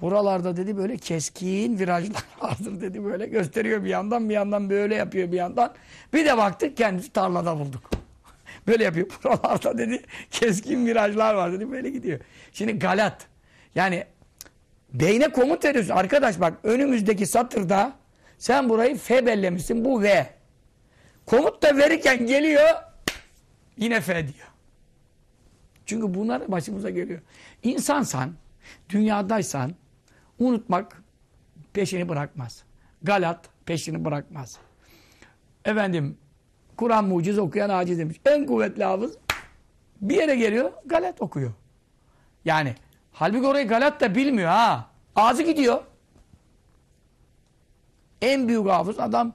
Buralarda dedi böyle keskin virajlar [LAUGHS] vardır dedi böyle gösteriyor bir yandan bir yandan böyle yapıyor bir yandan. Bir de baktık kendisi tarlada bulduk. [LAUGHS] böyle yapıyor. [LAUGHS] Buralarda dedi keskin virajlar var dedi böyle gidiyor. Şimdi Galat yani Beyne komut veriyorsun. Arkadaş bak önümüzdeki satırda sen burayı F bellemişsin. Bu V. Komut da verirken geliyor yine F diyor. Çünkü bunlar başımıza geliyor. İnsansan, dünyadaysan unutmak peşini bırakmaz. Galat peşini bırakmaz. Efendim Kur'an muciz okuyan aciz demiş. En kuvvetli hafız bir yere geliyor Galat okuyor. Yani halbuki orayı Galat da bilmiyor ha. Ağzı gidiyor. En büyük hafız adam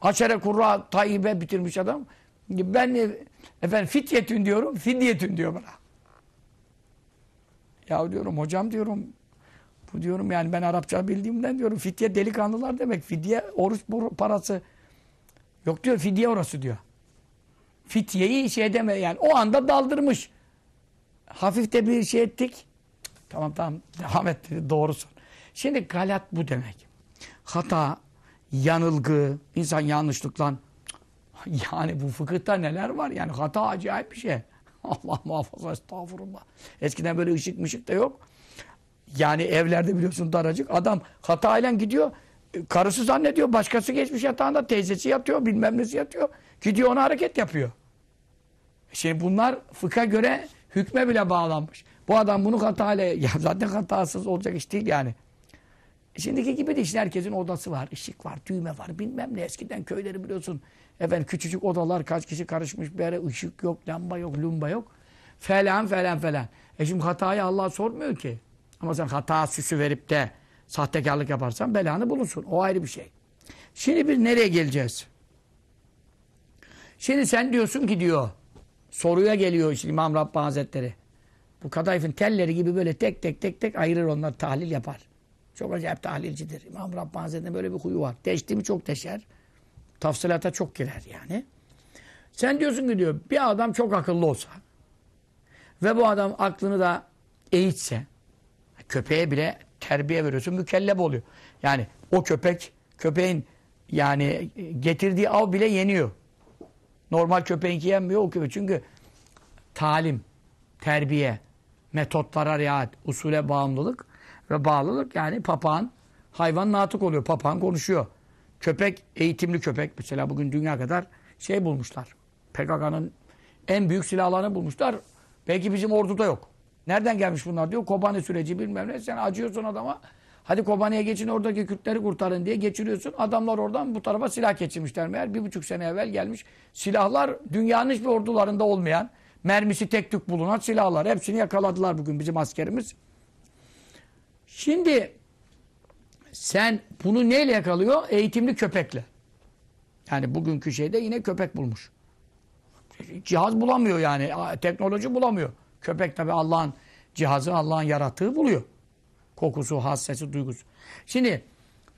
Haşere Kurra Tayyip'e bitirmiş adam. Ben efendim fityetün diyorum, fidyetün diyor bana. Ya diyorum hocam diyorum bu diyorum yani ben Arapça bildiğimden diyorum fidye delikanlılar demek. Fidye oruç parası. Yok diyor fidye orası diyor. Fityeyi şey deme yani o anda daldırmış. Hafif de bir şey ettik. Tamam tamam devam et dedi doğrusun. Şimdi galat bu demek. Hata, yanılgı, insan yanlışlıkla yani bu fıkıhta neler var yani hata acayip bir şey. [LAUGHS] Allah muhafaza estağfurullah. Eskiden böyle ışık mışık da yok. Yani evlerde biliyorsun daracık. Adam hatayla gidiyor. Karısı zannediyor. Başkası geçmiş yatağında. Teyzesi yatıyor. Bilmem nesi yatıyor. Gidiyor ona hareket yapıyor. Şimdi bunlar fıkha göre hükme bile bağlanmış. Bu adam bunu hatayla... [LAUGHS] Ya zaten hatasız olacak iş değil yani. Şimdiki gibi de işte herkesin odası var, ışık var, düğme var, bilmem ne. Eskiden köyleri biliyorsun. Efendim küçücük odalar, kaç kişi karışmış bir yere ışık yok, lamba yok, lumba yok. Falan falan falan. E şimdi hatayı Allah sormuyor ki. Ama sen hata süsü verip de sahtekarlık yaparsan belanı bulursun. O ayrı bir şey. Şimdi biz nereye geleceğiz? Şimdi sen diyorsun ki diyor, soruya geliyor işte İmam Rabbani Hazretleri. Bu kadayıfın telleri gibi böyle tek tek tek tek ayırır onlar, tahlil yapar. Çok acayip tahlilcidir. İmam Rabbani Hazretleri'nin böyle bir huyu var. Deşti mi çok deşer. Tafsilata çok girer yani. Sen diyorsun ki diyor bir adam çok akıllı olsa ve bu adam aklını da eğitse köpeğe bile terbiye veriyorsun mükellef oluyor. Yani o köpek köpeğin yani getirdiği av bile yeniyor. Normal köpeğinki yenmiyor o köpek. Çünkü talim, terbiye, metotlara riayet, usule bağımlılık ve bağlılık yani papağan hayvan natık oluyor. Papağan konuşuyor. Köpek, eğitimli köpek. Mesela bugün dünya kadar şey bulmuşlar. PKK'nın en büyük silahlarını bulmuşlar. Belki bizim orduda yok. Nereden gelmiş bunlar diyor. Kobani süreci bilmem ne. Sen acıyorsun adama. Hadi Kobani'ye geçin oradaki Kürtleri kurtarın diye geçiriyorsun. Adamlar oradan bu tarafa silah geçirmişler meğer. Bir buçuk sene evvel gelmiş. Silahlar dünyanın hiçbir ordularında olmayan, mermisi tek tük bulunan silahlar. Hepsini yakaladılar bugün bizim askerimiz. Şimdi sen bunu neyle yakalıyor? Eğitimli köpekle. Yani bugünkü şeyde yine köpek bulmuş. Cihaz bulamıyor yani. Teknoloji bulamıyor. Köpek tabi Allah'ın cihazı, Allah'ın yarattığı buluyor. Kokusu, hassesi, duygusu. Şimdi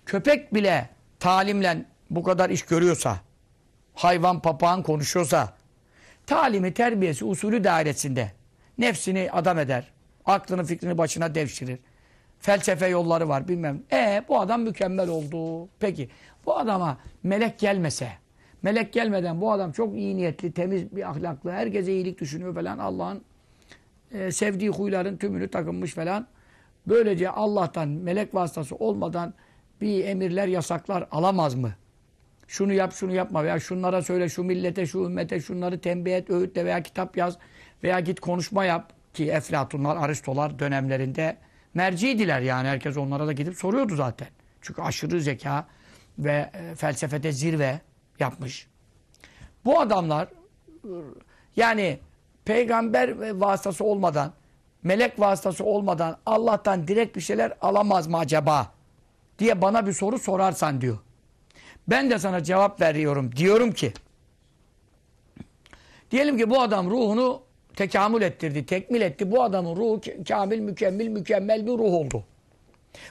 köpek bile talimle bu kadar iş görüyorsa, hayvan papağan konuşuyorsa, talimi, terbiyesi, usulü dairesinde nefsini adam eder, aklını fikrini başına devşirir felsefe yolları var bilmem. E bu adam mükemmel oldu. Peki bu adama melek gelmese, melek gelmeden bu adam çok iyi niyetli, temiz bir ahlaklı, herkese iyilik düşünüyor falan Allah'ın e, sevdiği huyların tümünü takınmış falan. Böylece Allah'tan melek vasıtası olmadan bir emirler, yasaklar alamaz mı? Şunu yap, şunu yapma veya şunlara söyle, şu millete, şu ümmete şunları tembih et, öğütle veya kitap yaz veya git konuşma yap ki Eflatunlar, Aristolar dönemlerinde merciydiler yani. Herkes onlara da gidip soruyordu zaten. Çünkü aşırı zeka ve e, felsefede zirve yapmış. Bu adamlar yani peygamber vasıtası olmadan, melek vasıtası olmadan Allah'tan direkt bir şeyler alamaz mı acaba? diye bana bir soru sorarsan diyor. Ben de sana cevap veriyorum. Diyorum ki diyelim ki bu adam ruhunu tekamül ettirdi, tekmil etti. Bu adamın ruhu kamil, mükemmel, mükemmel bir ruh oldu.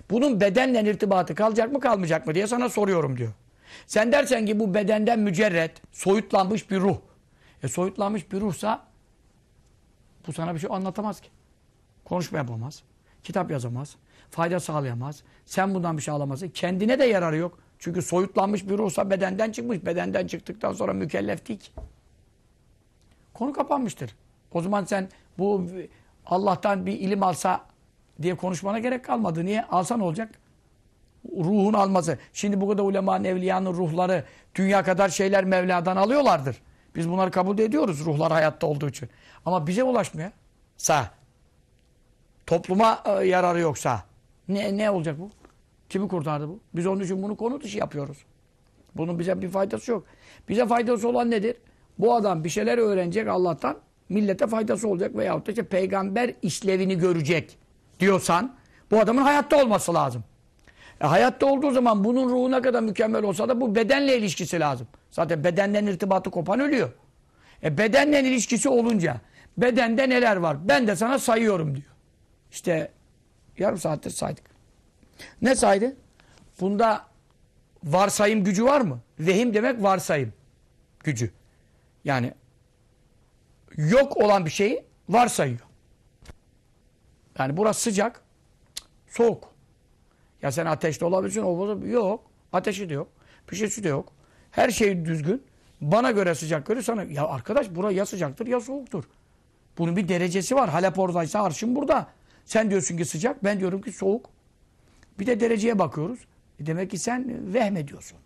Bunun bedenle irtibatı kalacak mı kalmayacak mı diye sana soruyorum diyor. Sen dersen ki bu bedenden mücerret, soyutlanmış bir ruh. E soyutlanmış bir ruhsa bu sana bir şey anlatamaz ki. Konuşma yapamaz. Kitap yazamaz. Fayda sağlayamaz. Sen bundan bir şey alamazsın. Kendine de yararı yok. Çünkü soyutlanmış bir ruhsa bedenden çıkmış. Bedenden çıktıktan sonra mükellef değil Konu kapanmıştır. O zaman sen bu Allah'tan bir ilim alsa diye konuşmana gerek kalmadı. Niye? Alsan olacak. Ruhun alması. Şimdi bu kadar ulemanın, evliyanın ruhları dünya kadar şeyler Mevla'dan alıyorlardır. Biz bunları kabul ediyoruz ruhlar hayatta olduğu için. Ama bize ulaşmıyor. Sağ. Topluma e, yararı yoksa. Ne, ne olacak bu? Kimi kurtardı bu? Biz onun için bunu konu dışı yapıyoruz. Bunun bize bir faydası yok. Bize faydası olan nedir? Bu adam bir şeyler öğrenecek Allah'tan. Millete faydası olacak veyahut da işte peygamber işlevini görecek diyorsan bu adamın hayatta olması lazım. E, hayatta olduğu zaman bunun ruhu ne kadar mükemmel olsa da bu bedenle ilişkisi lazım. Zaten bedenden irtibatı kopan ölüyor. E, bedenle ilişkisi olunca bedende neler var? Ben de sana sayıyorum diyor. İşte yarım saattir saydık. Ne saydı? Bunda varsayım gücü var mı? Vehim demek varsayım gücü. Yani yok olan bir şeyi varsayıyor. Yani burası sıcak, soğuk. Ya sen ateşte olabilirsin, o yok. Ateşi de yok, bir şeysi de yok. Her şey düzgün. Bana göre sıcak göre sana. Ya arkadaş bura ya sıcaktır ya soğuktur. Bunun bir derecesi var. Halep oradaysa arşın burada. Sen diyorsun ki sıcak, ben diyorum ki soğuk. Bir de dereceye bakıyoruz. E demek ki sen vehmediyorsun.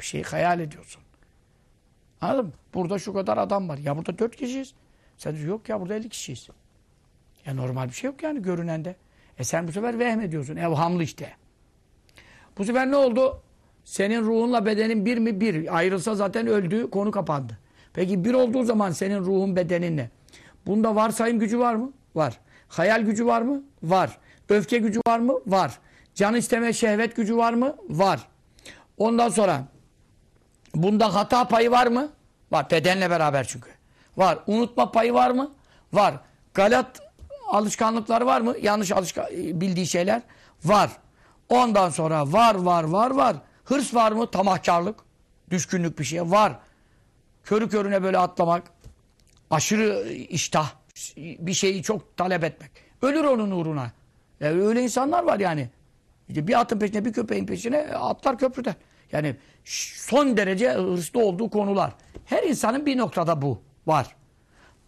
Bir şeyi hayal ediyorsun. Anladın mı? Burada şu kadar adam var. Ya burada dört kişiyiz. Sen diyorsun yok ya burada elli kişiyiz. Ya normal bir şey yok yani görünende. E sen bu sefer vehmediyorsun. Evhamlı işte. Bu sefer ne oldu? Senin ruhunla bedenin bir mi? Bir. Ayrılsa zaten öldü. Konu kapandı. Peki bir olduğu zaman senin ruhun bedeninle. Bunda varsayım gücü var mı? Var. Hayal gücü var mı? Var. Öfke gücü var mı? Var. Can isteme şehvet gücü var mı? Var. Ondan sonra bunda hata payı var mı? Var. Bedenle beraber çünkü. Var. Unutma payı var mı? Var. Galat alışkanlıkları var mı? Yanlış alışkan bildiği şeyler var. Ondan sonra var var var var. Hırs var mı? Tamahkarlık. Düşkünlük bir şey var. Körü körüne böyle atlamak. Aşırı iştah. Bir şeyi çok talep etmek. Ölür onun uğruna. Yani öyle insanlar var yani. İşte bir atın peşine bir köpeğin peşine atlar köprüden. Yani son derece hırslı olduğu konular. Her insanın bir noktada bu var.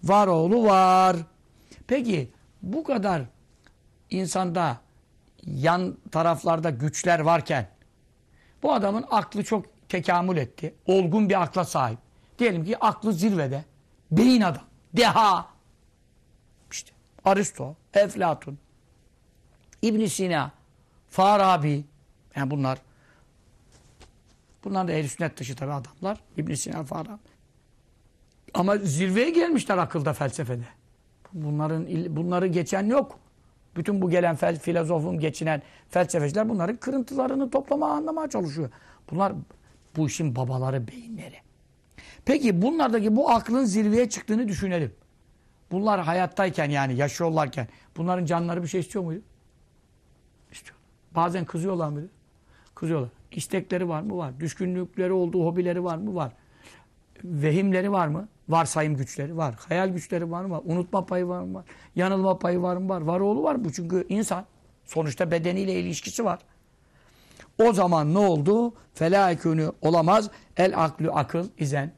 Var oğlu var. Peki bu kadar insanda yan taraflarda güçler varken bu adamın aklı çok tekamül etti. Olgun bir akla sahip. Diyelim ki aklı zirvede. Beyin adam. Deha. İşte Aristo, Eflatun, İbn Sina, Farabi yani bunlar bunlar da ehl sünnet dışı tabi adamlar. İbn Sina, Farabi. Ama zirveye gelmişler akılda, felsefede. Bunların bunları geçen yok. Bütün bu gelen fel, filozofun geçinen felsefeciler bunların kırıntılarını toplama anlamaya çalışıyor. Bunlar bu işin babaları, beyinleri. Peki bunlardaki bu aklın zirveye çıktığını düşünelim. Bunlar hayattayken yani yaşıyorlarken bunların canları bir şey istiyor muydu? İstiyor. Bazen kızıyorlar mıydı? Kızıyorlar. İstekleri var mı? Var. Düşkünlükleri olduğu hobileri var mı? Var. Vehimleri var mı? Varsayım güçleri var. Hayal güçleri var mı? Var. Unutma payı var mı? Var. Yanılma payı var mı? Var. Var oğlu var bu çünkü insan. Sonuçta bedeniyle ilişkisi var. O zaman ne oldu? Felâkûnü olamaz. El aklü akıl izen.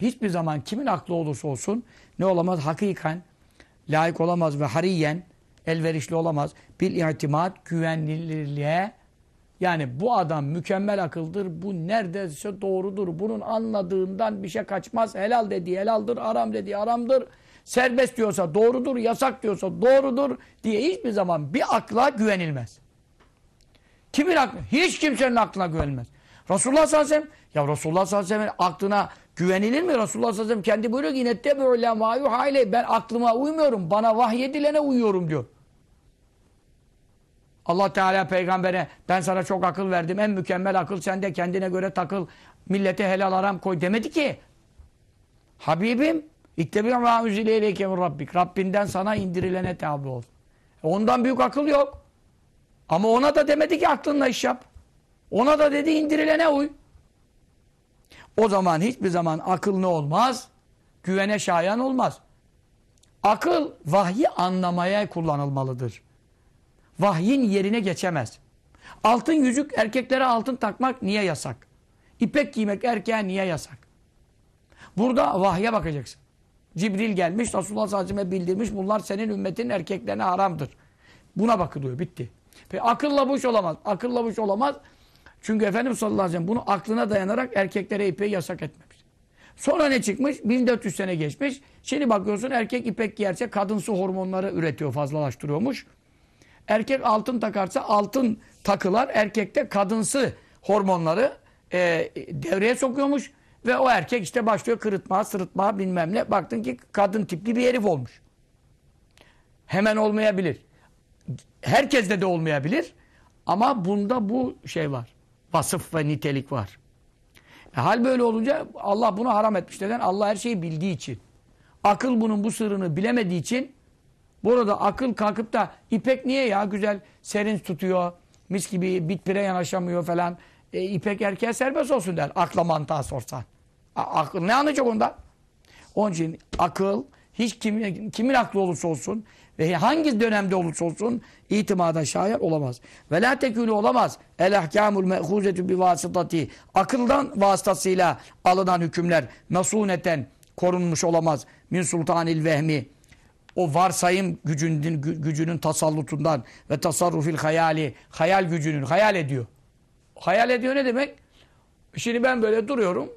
Hiçbir zaman kimin aklı olursa olsun ne olamaz? Hakikan layık olamaz ve hariyen elverişli olamaz. Bil itimat güvenilirliğe yani bu adam mükemmel akıldır. Bu neredeyse doğrudur. Bunun anladığından bir şey kaçmaz. Helal dediği helaldir, haram dediği haramdır. Serbest diyorsa doğrudur, yasak diyorsa doğrudur diye hiçbir zaman bir akla güvenilmez. Kimin aklı? Hiç kimsenin aklına güvenilmez. Resulullah sallallahu aleyhi ve sellem ya Resulullah sallallahu aleyhi ve sellem aklına güvenilir mi? Resulullah sallallahu aleyhi ve sellem kendi buyuruyor ki ben aklıma uymuyorum. Bana vahyedilene uyuyorum diyor. Allah Teala peygambere ben sana çok akıl verdim. En mükemmel akıl sende kendine göre takıl. Millete helal aram koy demedi ki. Habibim İttebi'u ma uzile ileyke rabbik. Rabbinden sana indirilene tabi ol. Ondan büyük akıl yok. Ama ona da demedi ki aklınla iş yap. Ona da dedi indirilene uy. O zaman hiçbir zaman akıl ne olmaz? Güvene şayan olmaz. Akıl vahyi anlamaya kullanılmalıdır. Vahyin yerine geçemez. Altın yüzük erkeklere altın takmak niye yasak? İpek giymek erkeğe niye yasak? Burada vahye bakacaksın. Cibril gelmiş Resulullah sallallahu aleyhi bildirmiş bunlar senin ümmetin erkeklerine haramdır. Buna bakılıyor. Bitti. Peki akılla bu olamaz. Akılla bu olamaz. Çünkü Efendimiz sallallahu aleyhi ve sellem bunu aklına dayanarak erkeklere ipeği yasak etmemiş. Sonra ne çıkmış? 1400 sene geçmiş. Şimdi bakıyorsun erkek ipek giyerse kadınsı hormonları üretiyor, fazlalaştırıyormuş. Erkek altın takarsa altın takılar erkekte kadınsı hormonları e, devreye sokuyormuş. Ve o erkek işte başlıyor kırıtma, sırıtma bilmem ne. Baktın ki kadın tipli bir herif olmuş. Hemen olmayabilir. Herkeste de olmayabilir. Ama bunda bu şey var. Vasıf ve nitelik var. E, hal böyle olunca Allah bunu haram etmiş. Neden? Allah her şeyi bildiği için. Akıl bunun bu sırrını bilemediği için burada akıl kalkıp da ipek niye ya güzel serin tutuyor, mis gibi bitpire yanaşamıyor falan. E, ipek erkeğe serbest olsun der. Akla mantığa sorsan. A, akıl ne anlayacak ondan? Onun için akıl hiç kimin, kimin aklı olursa olsun ve hangi dönemde olursa olsun itimada şayet olamaz. Ve la tekülü olamaz. El ahkamul me'huzetu bi vasıtati. Akıldan vasıtasıyla alınan hükümler mesuneten korunmuş olamaz. Min sultanil vehmi. O varsayım gücünün, gücünün tasallutundan ve tasarrufil hayali. Hayal gücünün. Hayal ediyor. Hayal ediyor ne demek? Şimdi ben böyle duruyorum.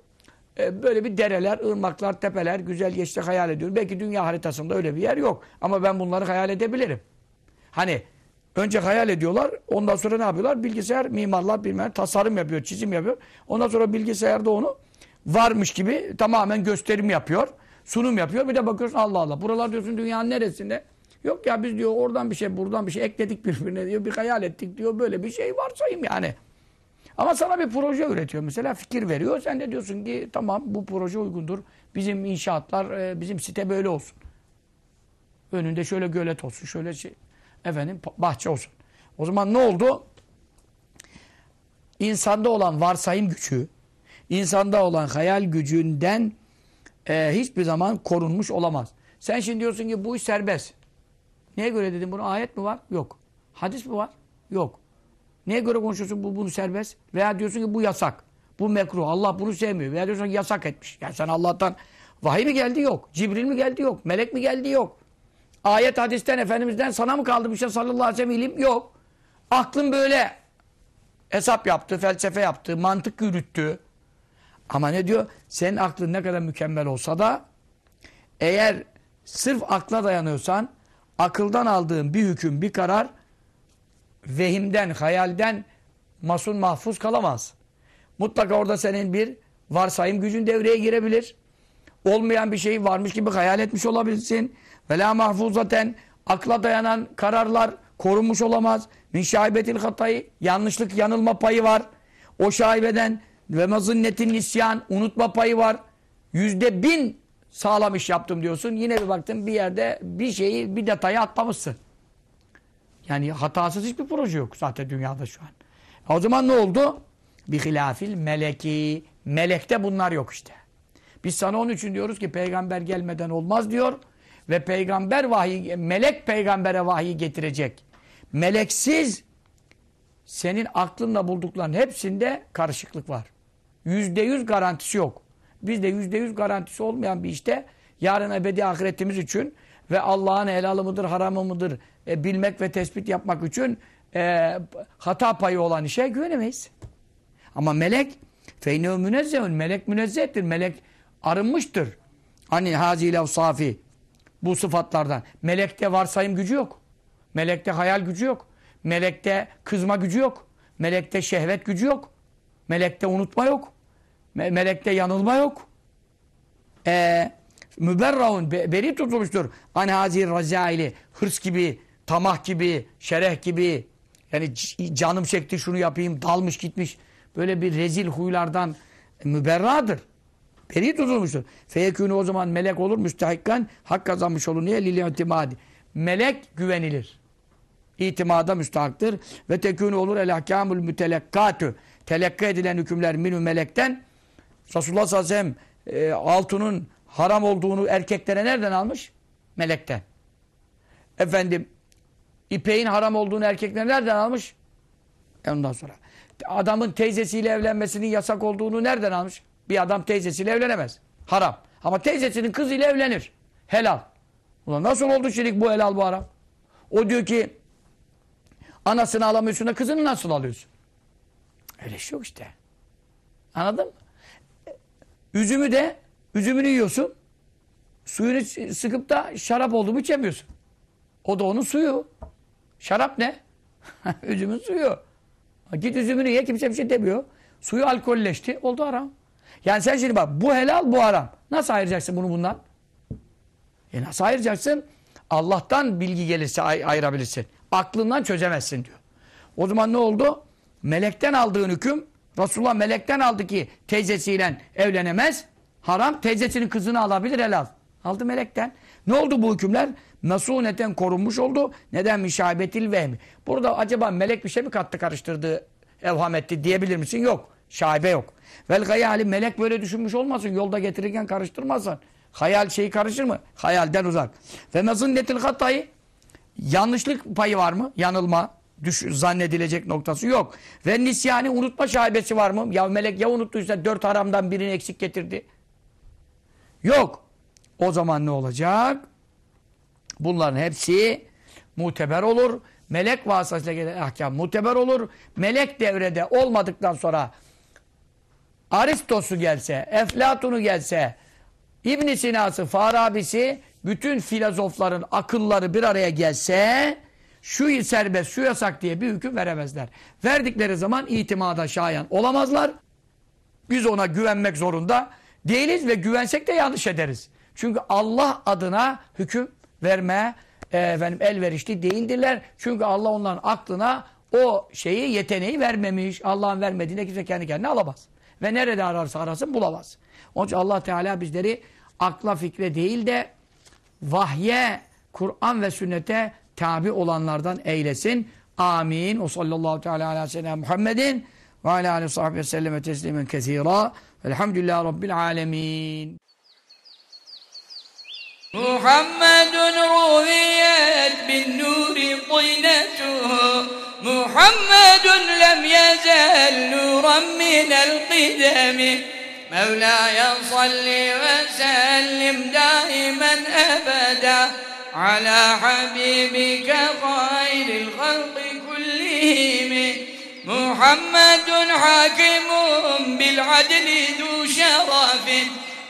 E, böyle bir dereler, ırmaklar, tepeler güzel geçti hayal ediyorum. Belki dünya haritasında öyle bir yer yok. Ama ben bunları hayal edebilirim. Hani önce hayal ediyorlar. Ondan sonra ne yapıyorlar? Bilgisayar, mimarlar bilmem tasarım yapıyor, çizim yapıyor. Ondan sonra bilgisayarda onu varmış gibi tamamen gösterim yapıyor. Sunum yapıyor. Bir de bakıyorsun Allah Allah. Buralar diyorsun dünyanın neresinde? Yok ya biz diyor oradan bir şey buradan bir şey ekledik birbirine diyor. Bir hayal ettik diyor. Böyle bir şey varsayım yani. Ama sana bir proje üretiyor mesela fikir veriyor. Sen de diyorsun ki tamam bu proje uygundur. Bizim inşaatlar, e, bizim site böyle olsun. Önünde şöyle gölet olsun, şöyle şey, efendim bahçe olsun. O zaman ne oldu? İnsanda olan varsayım gücü, insanda olan hayal gücünden e, hiçbir zaman korunmuş olamaz. Sen şimdi diyorsun ki bu iş serbest. Neye göre dedim bunu? Ayet mi var? Yok. Hadis mi var? Yok. Neye göre konuşuyorsun bu bunu serbest? Veya diyorsun ki bu yasak. Bu mekruh. Allah bunu sevmiyor. Veya diyorsun ki yasak etmiş. Yani sen Allah'tan vahiy mi geldi? Yok. Cibril mi geldi? Yok. Melek mi geldi? Yok. Ayet hadisten Efendimiz'den sana mı kaldı bir şey sallallahu aleyhi ve sellem ilim? Yok. Aklın böyle hesap yaptı, felsefe yaptı, mantık yürüttü. Ama ne diyor? Senin aklın ne kadar mükemmel olsa da eğer sırf akla dayanıyorsan akıldan aldığın bir hüküm, bir karar vehimden, hayalden masun mahfuz kalamaz. Mutlaka orada senin bir varsayım gücün devreye girebilir. Olmayan bir şeyi varmış gibi hayal etmiş olabilirsin. Ve la mahfuzaten akla dayanan kararlar korunmuş olamaz. Min şaibetil hatayı yanlışlık yanılma payı var. O şaibeden ve mazınnetin nisyan unutma payı var. Yüzde bin sağlam iş yaptım diyorsun. Yine bir baktın bir yerde bir şeyi bir detayı atlamışsın. Yani hatasız hiçbir proje yok zaten dünyada şu an. O zaman ne oldu? Bir hilafil meleki. Melekte bunlar yok işte. Biz sana onun için diyoruz ki peygamber gelmeden olmaz diyor. Ve peygamber vahiy, melek peygambere vahiy getirecek. Meleksiz senin aklınla buldukların hepsinde karışıklık var. Yüzde yüz garantisi yok. Bizde yüzde yüz garantisi olmayan bir işte yarın ebedi ahiretimiz için ve Allah'ın helalı mıdır, haramı mıdır e, bilmek ve tespit yapmak için e, hata payı olan işe güvenemeyiz. Ama melek feynev münezzehun. Melek münezzehtir. Melek arınmıştır. Hani hazil safi bu sıfatlardan. Melekte varsayım gücü yok. Melekte hayal gücü yok. Melekte kızma gücü yok. Melekte şehvet gücü yok. Melekte unutma yok. Me melekte yanılma yok. Ee, müberraun beri tutulmuştur. An hazir razaili hırs gibi, tamah gibi, şereh gibi yani canım çekti şunu yapayım dalmış gitmiş. Böyle bir rezil huylardan müberradır. Beri tutulmuştur. Feyekûnü o zaman melek olur müstehikkan hak kazanmış olur. Niye? Lil itimadi. Melek güvenilir. İtimada müstahaktır. Ve tekûnü olur el ahkâmul mütelekkâtü. Telekka edilen hükümler minü melekten Resulullah sallallahu aleyhi e, altının haram olduğunu erkeklere nereden almış? Melekten. Efendim ipeğin haram olduğunu erkeklere nereden almış? E ondan sonra. Adamın teyzesiyle evlenmesinin yasak olduğunu nereden almış? Bir adam teyzesiyle evlenemez. Haram. Ama teyzesinin kızıyla evlenir. Helal. Ulan nasıl oldu şimdi bu helal bu haram? O diyor ki Anasını alamıyorsun da kızını nasıl alıyorsun? Öyle şey yok işte. Anladın mı? Üzümü de, üzümünü yiyorsun. Suyunu sıkıp da şarap oldu mu içemiyorsun. O da onun suyu. Şarap ne? [LAUGHS] Üzümün suyu. Git üzümünü ye kimse bir şey demiyor. Suyu alkolleşti. Oldu haram. Yani sen şimdi bak bu helal bu haram. Nasıl ayıracaksın bunu bundan? E nasıl ayıracaksın? Allah'tan bilgi gelirse ay ayırabilirsin. Aklından çözemezsin diyor. O zaman ne oldu? Melekten aldığın hüküm Resulullah melekten aldı ki teyzesiyle evlenemez. Haram teyzesinin kızını alabilir helal. Aldı melekten. Ne oldu bu hükümler? Mesuneten korunmuş oldu. Neden müşabetil vehmi? Burada acaba melek bir şey mi kattı karıştırdı, evham etti diyebilir misin? Yok. Şaibe yok. Vel gayali melek böyle düşünmüş olmasın. Yolda getirirken karıştırmasın. Hayal şeyi karışır mı? Hayalden uzak. Ve mezunnetil hatayı yanlışlık payı var mı? Yanılma, düş, zannedilecek noktası yok. Ve nisyani unutma şaibesi var mı? Ya melek ya unuttuysa dört haramdan birini eksik getirdi. Yok. O zaman ne olacak? Bunların hepsi muteber olur. Melek vasıtasıyla gelen ahkam muteber olur. Melek devrede olmadıktan sonra Aristos'u gelse, Eflatun'u gelse, İbn Sina'sı, Farabi'si, bütün filozofların akılları bir araya gelse şu serbest, şu yasak diye bir hüküm veremezler. Verdikleri zaman itimada şayan olamazlar. Biz ona güvenmek zorunda değiliz ve güvensek de yanlış ederiz. Çünkü Allah adına hüküm verme e, efendim elverişli değildirler. Çünkü Allah onların aklına o şeyi, yeteneği vermemiş. Allah'ın vermediğinde kimse kendi kendine alamaz. Ve nerede ararsa arasın bulamaz. Onun için Allah Teala bizleri akla fikre değil de vahye, Kur'an ve sünnete tabi olanlardan eylesin. Amin. O sallallahu teala ala seyyidina Muhammedin ve ala aleyhi sahbihi selleme teslimen kesira. Velhamdülillahi Rabbil alemin. محمد رويت بالنور طينته محمد لم يزل نورا من القدم مولاي صل وسلم دائما ابدا على حبيبك خير الخلق كلهم. محمد حاكم بالعدل ذو شرف.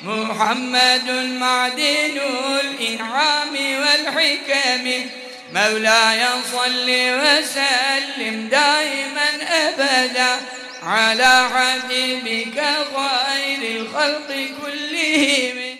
محمد معدن الإنعام والحكم. مولاي صل وسلم دائما أبدا على حبيبك خير الخلق كلهم.